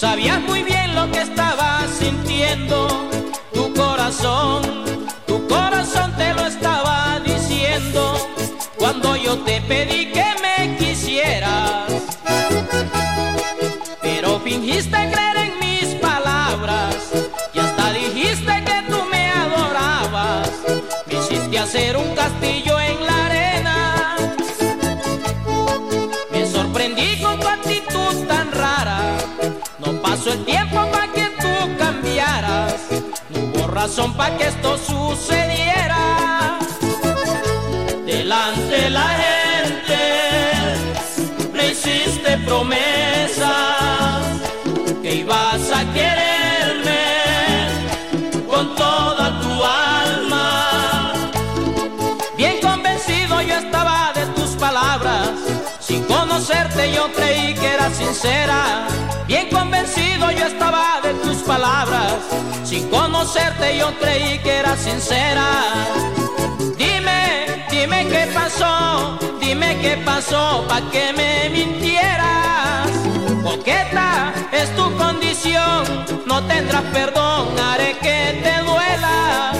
Sabías muy bien lo que estabas sintiendo. Razón para que esto sucediera. Delante de la gente me hiciste promesas que ibas a quererme con toda tu alma. Bien convencido yo estaba de tus palabras, sin conocerte yo creí que eras sincera. Bien convencido yo estaba palabras, sin conocerte yo creí que eras sincera. Dime, dime qué pasó, dime qué pasó pa' que me mintieras. Coqueta es tu condición, no tendrás perdón, haré que te duela.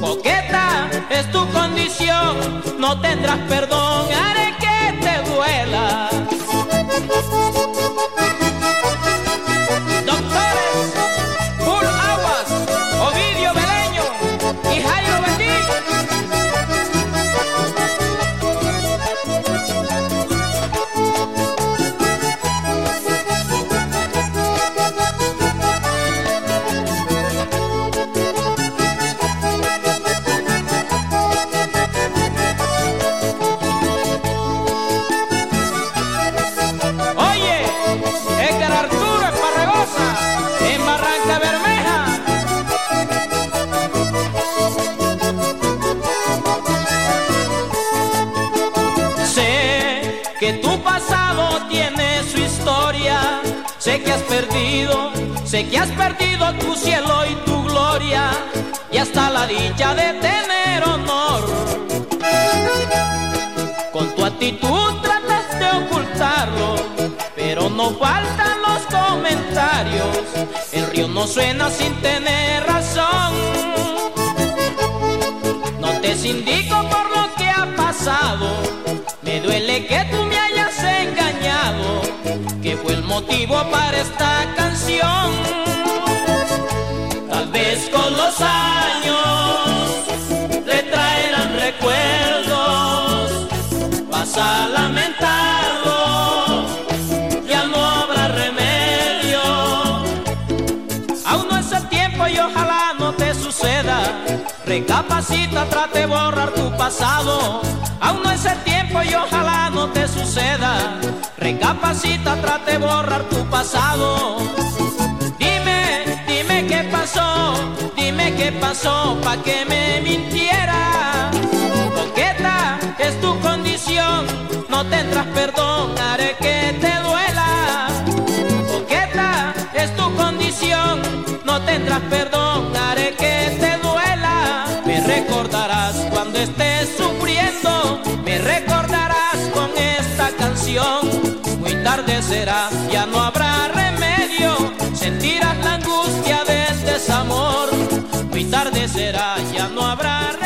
Coqueta es tu condición, no tendrás perdón, que tu pasado tiene su historia, sé que has perdido, sé que has perdido tu cielo y tu gloria, y hasta la dicha de tener honor. Con tu actitud tratas de ocultarlo, pero no faltan los comentarios. El río no suena sin tener razón. No te sindico por lo que ha pasado. Me duele que tú motivo para esta canción. Tal vez con los años suceda. Recapacita, trate de borrar tu pasado. Aún no es el tiempo y ojalá no te suceda. Recapacita, trate de borrar tu pasado. Dime, dime qué pasó, dime qué pasó pa' que me mintiera. Coqueta es tu condición, no tendrás perdón, haré que te duela. Coqueta es tu condición, no tendrás perdón, atardecerá, ya no habrá remedio, sentirás la angustia del desamor. Muy tarde será, ya no habrá